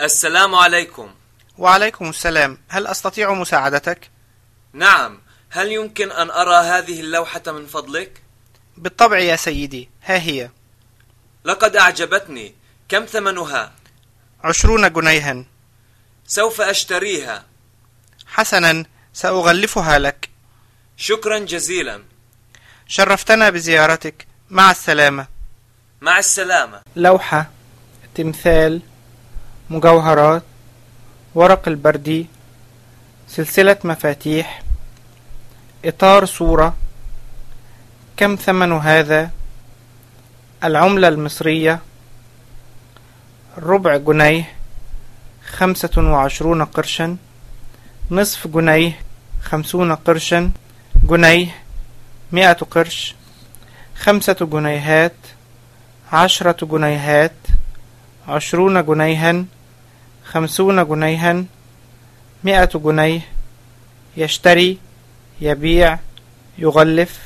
السلام عليكم. وعليكم السلام. هل أستطيع مساعدتك؟ نعم. هل يمكن أن أرى هذه اللوحة من فضلك؟ بالطبع يا سيدي. ها هي. لقد أعجبتني. كم ثمنها؟ عشرون جنيها. سوف أشتريها. حسنا. سأغلفها لك. شكرا جزيلا. شرفتنا بزيارتك. مع السلامة. مع السلامة. لوحة تمثال مجوهرات ورق البردي سلسلة مفاتيح إطار صورة كم ثمن هذا؟ العملة المصرية ربع جنيه خمسة وعشرون قرشا نصف جنيه خمسون قرشا جنيه مئة قرش خمسة جنيهات عشرة جنيهات عشرون جنيها خمسون جنيها مئة جنيه يشتري يبيع يغلف.